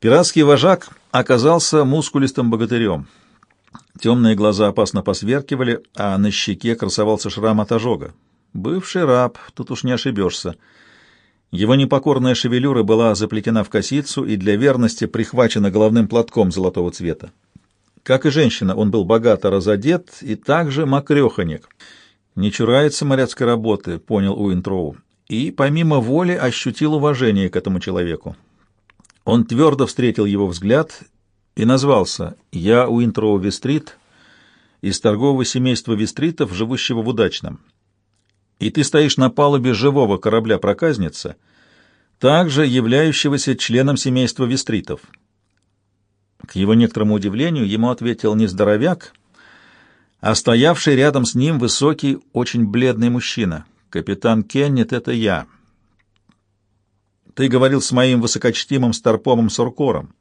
Пиратский вожак оказался мускулистым богатырем. Темные глаза опасно посверкивали, а на щеке красовался шрам от ожога. Бывший раб, тут уж не ошибешься. Его непокорная шевелюра была заплетена в косицу и для верности прихвачена головным платком золотого цвета. Как и женщина, он был богато разодет и также мокреханек. Не чурается моряцкой работы, понял Уинтроу, и помимо воли ощутил уважение к этому человеку. Он твердо встретил его взгляд и назвался «Я Уинтроу Вестрит из торгового семейства Вестритов, живущего в Удачном» и ты стоишь на палубе живого корабля-проказница, также являющегося членом семейства вестритов. К его некоторому удивлению ему ответил не здоровяк, а стоявший рядом с ним высокий, очень бледный мужчина. «Капитан Кеннет — это я. Ты говорил с моим высокочтимым старпомом Суркором.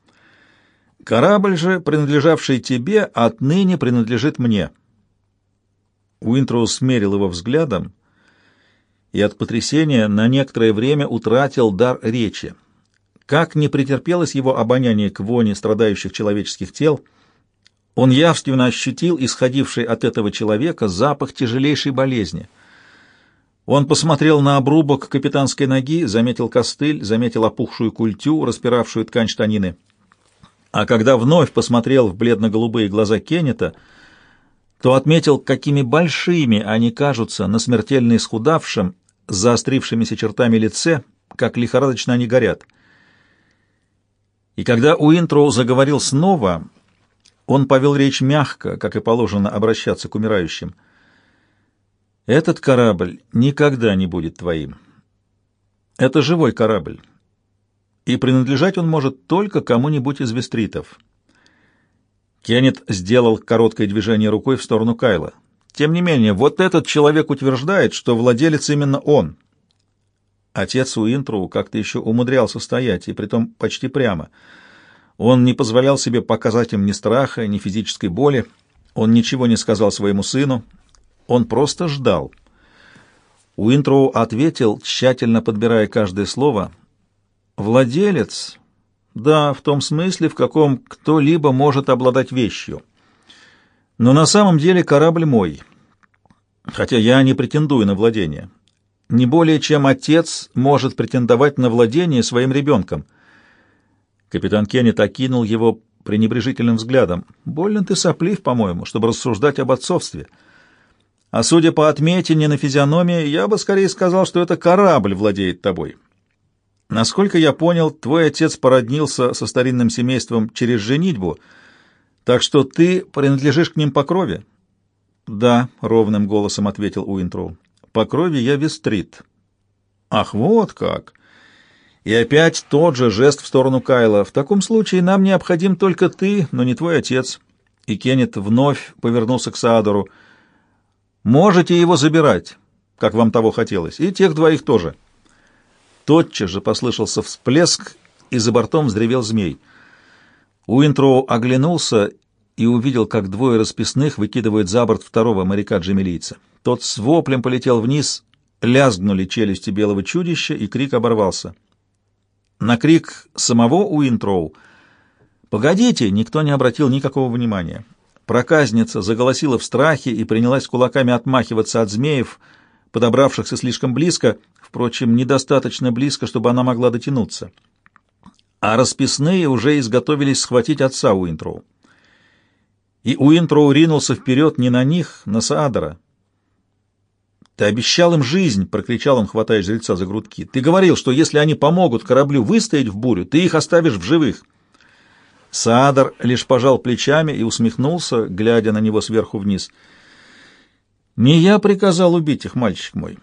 Корабль же, принадлежавший тебе, отныне принадлежит мне». Уинтроу смерил его взглядом, и от потрясения на некоторое время утратил дар речи. Как не претерпелось его обоняние к воне страдающих человеческих тел, он явственно ощутил исходивший от этого человека запах тяжелейшей болезни. Он посмотрел на обрубок капитанской ноги, заметил костыль, заметил опухшую культю, распиравшую ткань штанины. А когда вновь посмотрел в бледно-голубые глаза Кеннета, то отметил, какими большими они кажутся на смертельно исхудавшем, заострившимися чертами лице, как лихорадочно они горят. И когда Уинтроу заговорил снова, он повел речь мягко, как и положено обращаться к умирающим. «Этот корабль никогда не будет твоим. Это живой корабль, и принадлежать он может только кому-нибудь из вестритов». Кеннет сделал короткое движение рукой в сторону Кайла. Тем не менее, вот этот человек утверждает, что владелец именно он. Отец Уинтроу как-то еще умудрялся стоять, и притом почти прямо. Он не позволял себе показать им ни страха, ни физической боли. Он ничего не сказал своему сыну. Он просто ждал. Уинтроу ответил, тщательно подбирая каждое слово. «Владелец?» «Да, в том смысле, в каком кто-либо может обладать вещью». Но на самом деле корабль мой, хотя я не претендую на владение. Не более чем отец может претендовать на владение своим ребенком. Капитан Кеннет окинул его пренебрежительным взглядом. «Больно ты соплив, по-моему, чтобы рассуждать об отцовстве. А судя по отметине на физиономии, я бы скорее сказал, что это корабль владеет тобой. Насколько я понял, твой отец породнился со старинным семейством через женитьбу — так что ты принадлежишь к ним по крови? Да, ровным голосом ответил Уинтроу. По крови я вестрит. Ах, вот как. И опять тот же жест в сторону Кайла. В таком случае нам необходим только ты, но не твой отец. И Кеннет вновь повернулся к Саадору. Можете его забирать, как вам того хотелось, и тех двоих тоже. Тотчас же послышался всплеск, и за бортом взревел змей — Уинтроу оглянулся и увидел, как двое расписных выкидывают за борт второго моряка-джемилийца. Тот с воплем полетел вниз, лязгнули челюсти белого чудища, и крик оборвался. На крик самого Уинтроу «Погодите!» никто не обратил никакого внимания. Проказница заголосила в страхе и принялась кулаками отмахиваться от змеев, подобравшихся слишком близко, впрочем, недостаточно близко, чтобы она могла дотянуться а расписные уже изготовились схватить отца Уинтроу. И Уинтроу ринулся вперед не на них, на Саадора. «Ты обещал им жизнь!» — прокричал он, хватая жреца за грудки. «Ты говорил, что если они помогут кораблю выстоять в бурю, ты их оставишь в живых!» Саадор лишь пожал плечами и усмехнулся, глядя на него сверху вниз. «Не я приказал убить их, мальчик мой,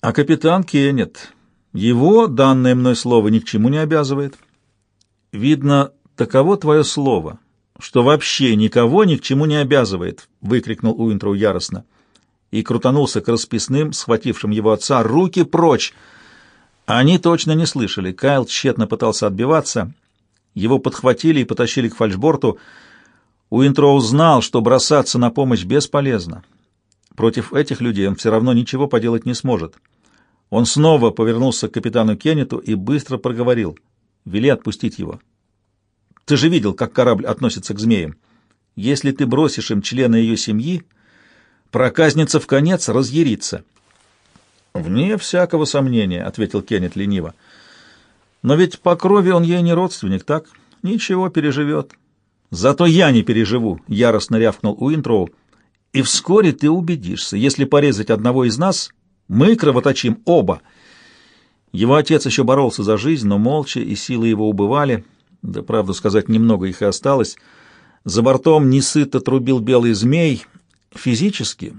а капитан Кеннет. Его данное мной слово ни к чему не обязывает». Видно, таково твое слово, что вообще никого ни к чему не обязывает, выкрикнул Уинтроу яростно и крутанулся к расписным, схватившим его отца, руки прочь. Они точно не слышали. Кайл тщетно пытался отбиваться. Его подхватили и потащили к фальшборту. Уинтроу знал, что бросаться на помощь бесполезно. Против этих людей он все равно ничего поделать не сможет. Он снова повернулся к капитану Кеннету и быстро проговорил — Вели отпустить его. Ты же видел, как корабль относится к змеям. Если ты бросишь им члена ее семьи, проказница в конец разъярится». «Вне всякого сомнения», — ответил Кеннет лениво. «Но ведь по крови он ей не родственник, так? Ничего, переживет». «Зато я не переживу», — яростно рявкнул Уинтроу. «И вскоре ты убедишься, если порезать одного из нас, мы кровоточим оба». Его отец еще боролся за жизнь, но молча, и силы его убывали. Да, правду сказать, немного их и осталось. За бортом несыто трубил белый змей. Физически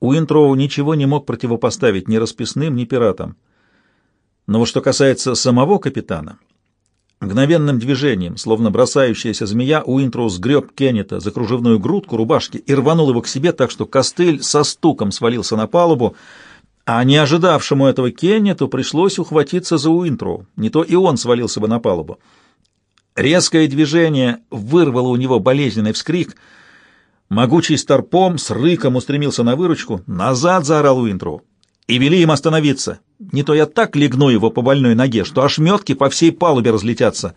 Уинтроу ничего не мог противопоставить ни расписным, ни пиратам. Но вот что касается самого капитана, мгновенным движением, словно бросающаяся змея, Уинтроу сгреб Кеннета за кружевную грудку рубашки и рванул его к себе так, что костыль со стуком свалился на палубу, а не ожидавшему этого Кеннету пришлось ухватиться за Уинтроу, не то и он свалился бы на палубу. Резкое движение вырвало у него болезненный вскрик. Могучий старпом с рыком устремился на выручку. «Назад!» — заорал Уинтроу. «И вели им остановиться. Не то я так легну его по больной ноге, что ошметки по всей палубе разлетятся».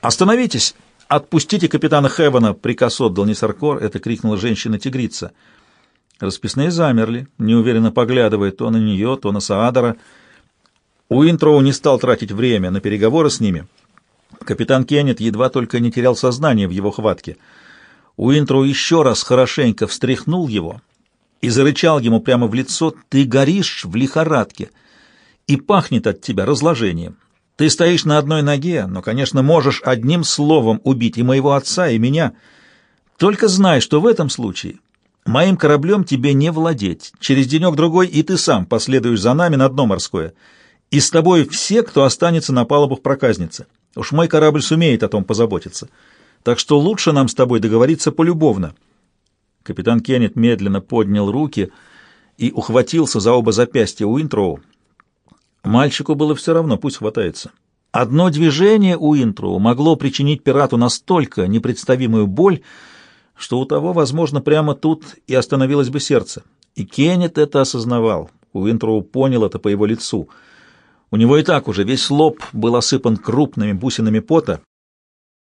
«Остановитесь! Отпустите капитана Хевена!» — приказ отдал Несаркор. Это крикнула женщина-тигрица. Расписные замерли, неуверенно поглядывая то на нее, то на Саадора. Уинтроу не стал тратить время на переговоры с ними — Капитан Кеннет едва только не терял сознание в его хватке. Уинтроу еще раз хорошенько встряхнул его и зарычал ему прямо в лицо «Ты горишь в лихорадке, и пахнет от тебя разложением. Ты стоишь на одной ноге, но, конечно, можешь одним словом убить и моего отца, и меня. Только знай, что в этом случае моим кораблем тебе не владеть. Через денек-другой и ты сам последуешь за нами на дно морское, и с тобой все, кто останется на палубах проказницы». Уж мой корабль сумеет о том позаботиться. Так что лучше нам с тобой договориться полюбовно». Капитан Кеннет медленно поднял руки и ухватился за оба запястья Уинтроу. Мальчику было все равно, пусть хватается. Одно движение Уинтроу могло причинить пирату настолько непредставимую боль, что у того, возможно, прямо тут и остановилось бы сердце. И Кеннет это осознавал. Уинтроу понял это по его лицу — у него и так уже весь лоб был осыпан крупными бусинами пота.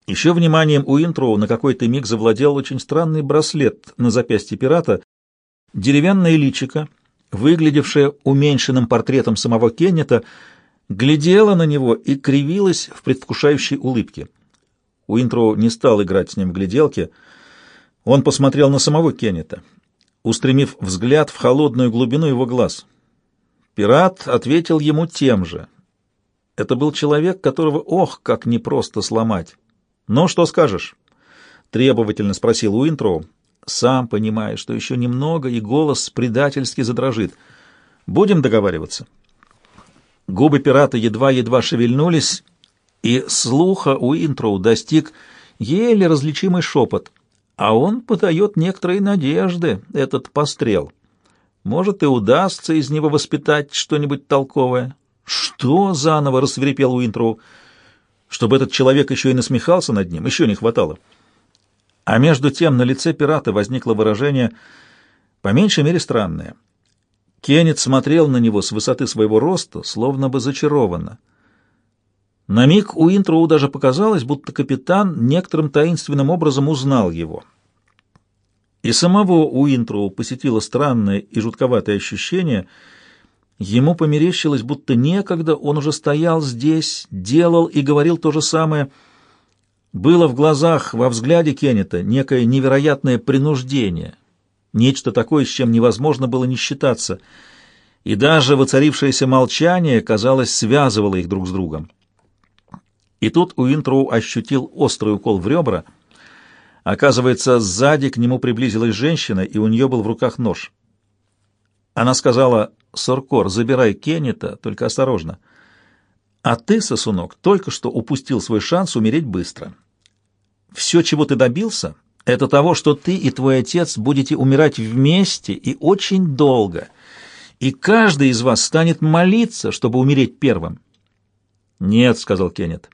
Еще вниманием Уинтроу на какой-то миг завладел очень странный браслет на запястье пирата, деревянное личико, выглядевшее уменьшенным портретом самого Кеннета, глядело на него и кривилось в предвкушающей улыбке. Уинтроу не стал играть с ним в гляделки. Он посмотрел на самого Кеннета, устремив взгляд в холодную глубину его глаз — Пират ответил ему тем же. Это был человек, которого, ох, как непросто сломать. «Ну, что скажешь?» — требовательно спросил Уинтроу. «Сам понимая, что еще немного, и голос предательски задрожит. Будем договариваться?» Губы пирата едва-едва шевельнулись, и слуха Уинтроу достиг еле различимый шепот. А он подает некоторые надежды, этот пострел. Может, и удастся из него воспитать что-нибудь толковое. Что заново рассверепел Уинтроу? Чтобы этот человек еще и насмехался над ним, еще не хватало. А между тем на лице пирата возникло выражение, по меньшей мере, странное. Кеннет смотрел на него с высоты своего роста, словно бы зачарованно. На миг Уинтроу даже показалось, будто капитан некоторым таинственным образом узнал его — и самого Уинтроу посетило странное и жутковатое ощущение. Ему померещилось, будто некогда он уже стоял здесь, делал и говорил то же самое. Было в глазах, во взгляде Кеннета некое невероятное принуждение, нечто такое, с чем невозможно было не считаться, и даже воцарившееся молчание, казалось, связывало их друг с другом. И тут Уинтроу ощутил острый укол в ребра — Оказывается, сзади к нему приблизилась женщина, и у нее был в руках нож. Она сказала, «Соркор, забирай Кеннета, только осторожно. А ты, сосунок, только что упустил свой шанс умереть быстро. Все, чего ты добился, это того, что ты и твой отец будете умирать вместе и очень долго, и каждый из вас станет молиться, чтобы умереть первым». «Нет», — сказал Кеннет.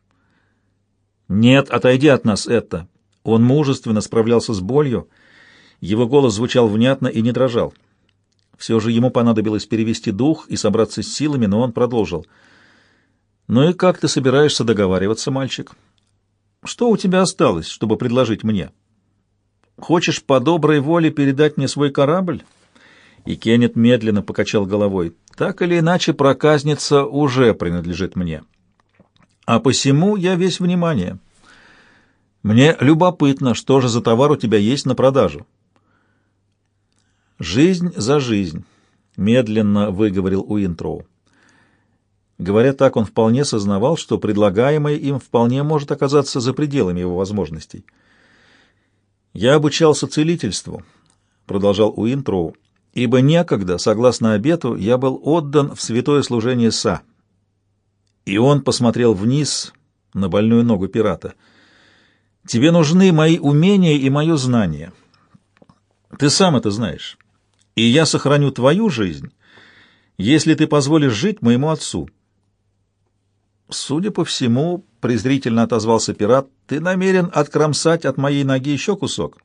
«Нет, отойди от нас, это», он мужественно справлялся с болью, его голос звучал внятно и не дрожал. Все же ему понадобилось перевести дух и собраться с силами, но он продолжил. «Ну и как ты собираешься договариваться, мальчик?» Что у тебя осталось, чтобы предложить мне? Хочешь по доброй воле передать мне свой корабль?» И Кеннет медленно покачал головой. «Так или иначе, проказница уже принадлежит мне. А посему я весь внимание. Мне любопытно, что же за товар у тебя есть на продажу». «Жизнь за жизнь», — медленно выговорил Уинтроу. Говоря так, он вполне сознавал, что предлагаемое им вполне может оказаться за пределами его возможностей. «Я обучался целительству», — продолжал Уинтроу, «ибо некогда, согласно обету, я был отдан в святое служение Са». И он посмотрел вниз на больную ногу пирата. «Тебе нужны мои умения и мое знание. Ты сам это знаешь. И я сохраню твою жизнь, если ты позволишь жить моему отцу». «Судя по всему, — презрительно отозвался пират, — ты намерен откромсать от моей ноги еще кусок?»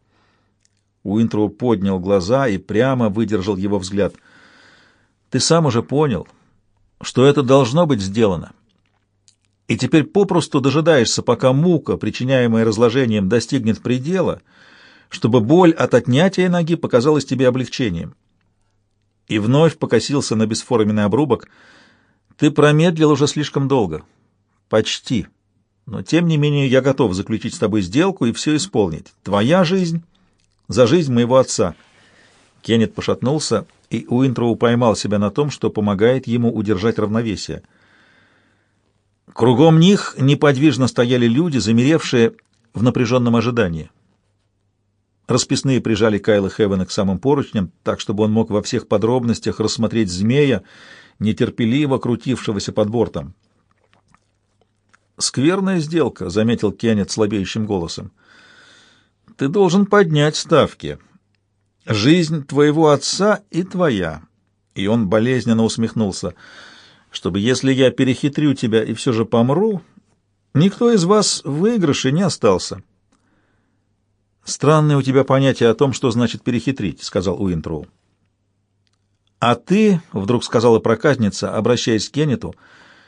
Уинтроу поднял глаза и прямо выдержал его взгляд. «Ты сам уже понял, что это должно быть сделано. И теперь попросту дожидаешься, пока мука, причиняемая разложением, достигнет предела, чтобы боль от отнятия ноги показалась тебе облегчением». И вновь покосился на бесформенный обрубок — ты промедлил уже слишком долго. Почти. Но тем не менее я готов заключить с тобой сделку и все исполнить. Твоя жизнь за жизнь моего отца. Кеннет пошатнулся, и Уинтроу поймал себя на том, что помогает ему удержать равновесие. Кругом них неподвижно стояли люди, замеревшие в напряженном ожидании. Расписные прижали Кайла Хевена к самым поручням, так, чтобы он мог во всех подробностях рассмотреть змея нетерпеливо крутившегося под бортом. «Скверная сделка», — заметил Кеннет слабеющим голосом. «Ты должен поднять ставки. Жизнь твоего отца и твоя». И он болезненно усмехнулся. «Чтобы если я перехитрю тебя и все же помру, никто из вас в выигрыше не остался». «Странное у тебя понятие о том, что значит перехитрить», — сказал Уинтроу. «А ты, — вдруг сказала проказница, обращаясь к Кеннету,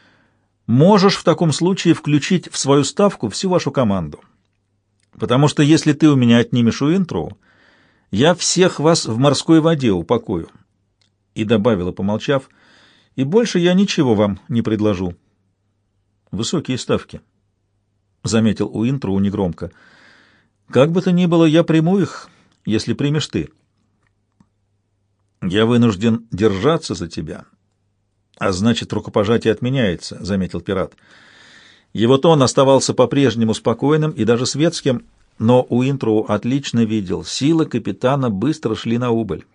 — можешь в таком случае включить в свою ставку всю вашу команду. Потому что если ты у меня отнимешь Уинтроу, я всех вас в морской воде упакую». И добавила, помолчав, — «и больше я ничего вам не предложу». «Высокие ставки», — заметил Уинтроу негромко. «Как бы то ни было, я приму их, если примешь ты». «Я вынужден держаться за тебя, а значит, рукопожатие отменяется», — заметил пират. Его тон оставался по-прежнему спокойным и даже светским, но Уинтроу отлично видел, силы капитана быстро шли на убыль.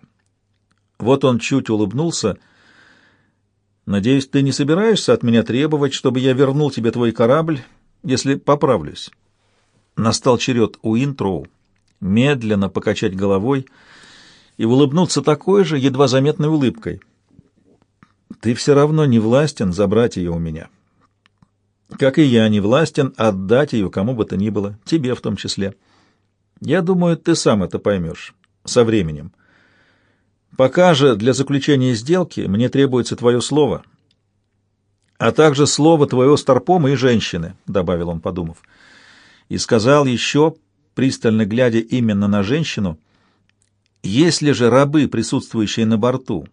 Вот он чуть улыбнулся. «Надеюсь, ты не собираешься от меня требовать, чтобы я вернул тебе твой корабль, если поправлюсь?» Настал черед Уинтроу медленно покачать головой, — и улыбнуться такой же, едва заметной улыбкой. «Ты все равно не властен забрать ее у меня. Как и я не властен отдать ее кому бы то ни было, тебе в том числе. Я думаю, ты сам это поймешь со временем. Пока же для заключения сделки мне требуется твое слово, а также слово твоего старпома и женщины», — добавил он, подумав. И сказал еще, пристально глядя именно на женщину, — если же рабы, присутствующие на борту,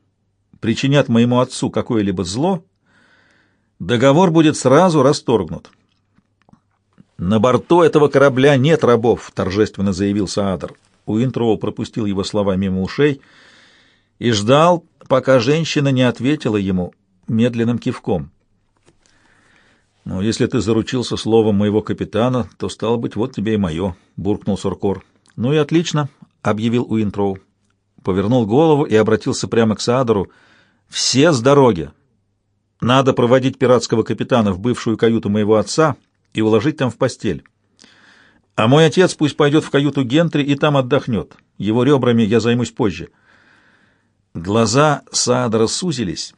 причинят моему отцу какое-либо зло, договор будет сразу расторгнут. «На борту этого корабля нет рабов», — торжественно заявил Саадр. Уинтроу пропустил его слова мимо ушей и ждал, пока женщина не ответила ему медленным кивком. «Ну, если ты заручился словом моего капитана, то, стало быть, вот тебе и мое», — буркнул Суркор. «Ну и отлично объявил Уинтроу. Повернул голову и обратился прямо к Саадору. «Все с дороги! Надо проводить пиратского капитана в бывшую каюту моего отца и уложить там в постель. А мой отец пусть пойдет в каюту Гентри и там отдохнет. Его ребрами я займусь позже». Глаза Саадора сузились.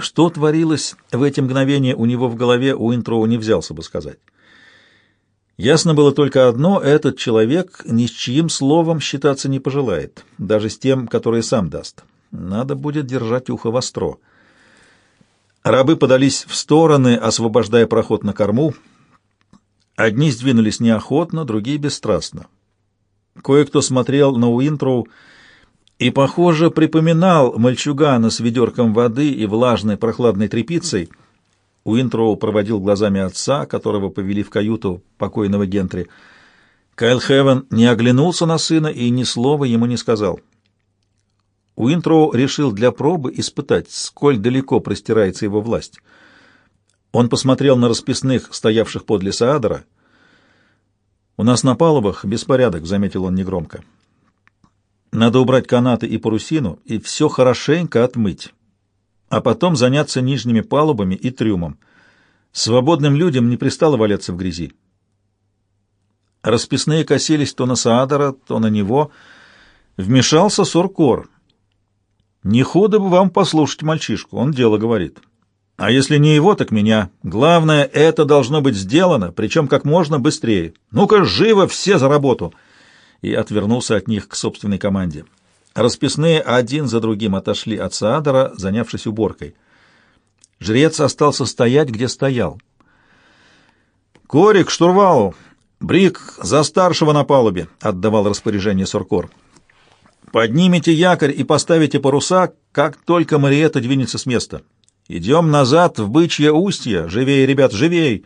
Что творилось в эти мгновения у него в голове, Уинтроу не взялся бы сказать. Ясно было только одно — этот человек ни с чьим словом считаться не пожелает, даже с тем, которое сам даст. Надо будет держать ухо востро. Рабы подались в стороны, освобождая проход на корму. Одни сдвинулись неохотно, другие бесстрастно. Кое-кто смотрел на Уинтроу и, похоже, припоминал мальчугана с ведерком воды и влажной прохладной тряпицей. Уинтроу проводил глазами отца, которого повели в каюту покойного Гентри. Кайл Хевен не оглянулся на сына и ни слова ему не сказал. Уинтроу решил для пробы испытать, сколь далеко простирается его власть. Он посмотрел на расписных, стоявших подле Саадора. «У нас на палубах беспорядок», — заметил он негромко. «Надо убрать канаты и парусину и все хорошенько отмыть, а потом заняться нижними палубами и трюмом. Свободным людям не пристало валяться в грязи». Расписные косились то на Саадора, то на него. Вмешался Суркор. «Не худо бы вам послушать мальчишку, он дело говорит». А если не его, так меня. Главное, это должно быть сделано, причем как можно быстрее. Ну-ка, живо все за работу!» И отвернулся от них к собственной команде. Расписные один за другим отошли от Саадора, занявшись уборкой. Жрец остался стоять, где стоял. «Корик, штурвалу! Брик за старшего на палубе!» — отдавал распоряжение Суркор. «Поднимите якорь и поставите паруса, как только Мариэта двинется с места. Идем назад в бычье устье. Живей, ребят, живей!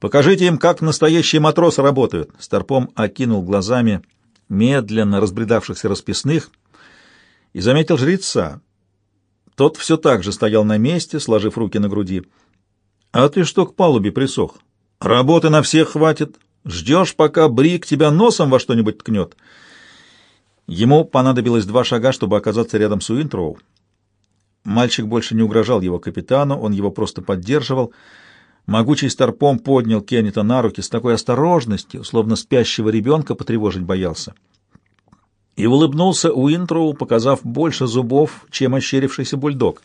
Покажите им, как настоящие матросы работают. Старпом окинул глазами медленно разбредавшихся расписных и заметил жреца. Тот все так же стоял на месте, сложив руки на груди. «А ты что к палубе присох? Работы на всех хватит. Ждешь, пока Брик тебя носом во что-нибудь ткнет». Ему понадобилось два шага, чтобы оказаться рядом с Уинтроу. Мальчик больше не угрожал его капитану, он его просто поддерживал. Могучий старпом поднял Кеннета на руки с такой осторожностью, словно спящего ребенка потревожить боялся. И улыбнулся Уинтроу, показав больше зубов, чем ощерившийся бульдог.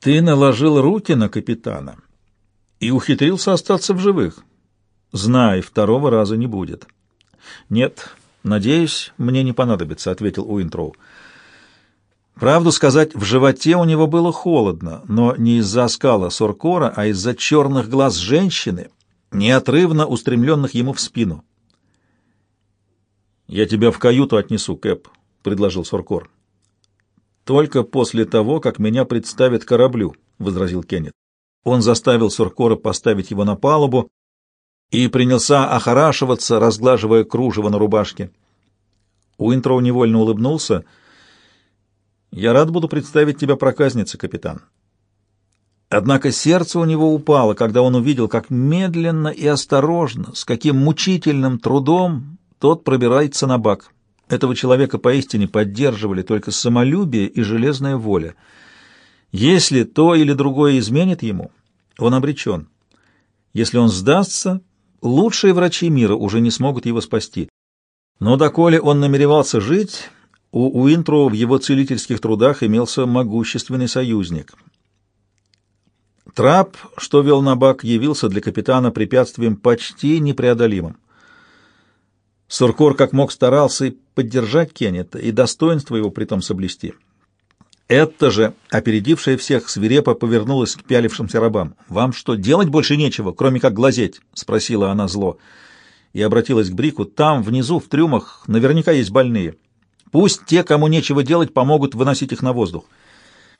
«Ты наложил руки на капитана и ухитрился остаться в живых. Знай, второго раза не будет». «Нет, надеюсь, мне не понадобится», — ответил Уинтроу. Правду сказать, в животе у него было холодно, но не из-за скала Соркора, а из-за черных глаз женщины, неотрывно устремленных ему в спину. «Я тебя в каюту отнесу, Кэп», — предложил Соркор. «Только после того, как меня представят кораблю», — возразил Кеннет. Он заставил Соркора поставить его на палубу и принялся охорашиваться, разглаживая кружево на рубашке. Уинтроу невольно улыбнулся — я рад буду представить тебя проказнице, капитан. Однако сердце у него упало, когда он увидел, как медленно и осторожно, с каким мучительным трудом тот пробирается на бак. Этого человека поистине поддерживали только самолюбие и железная воля. Если то или другое изменит ему, он обречен. Если он сдастся, лучшие врачи мира уже не смогут его спасти. Но доколе он намеревался жить, у Уинтроу в его целительских трудах имелся могущественный союзник. Трап, что вел на бак, явился для капитана препятствием почти непреодолимым. Суркор как мог старался поддержать Кеннета и достоинство его притом соблюсти. Это же, опередившая всех, свирепо повернулась к пялившимся рабам. «Вам что, делать больше нечего, кроме как глазеть?» — спросила она зло. И обратилась к Брику. «Там, внизу, в трюмах, наверняка есть больные. Пусть те, кому нечего делать, помогут выносить их на воздух.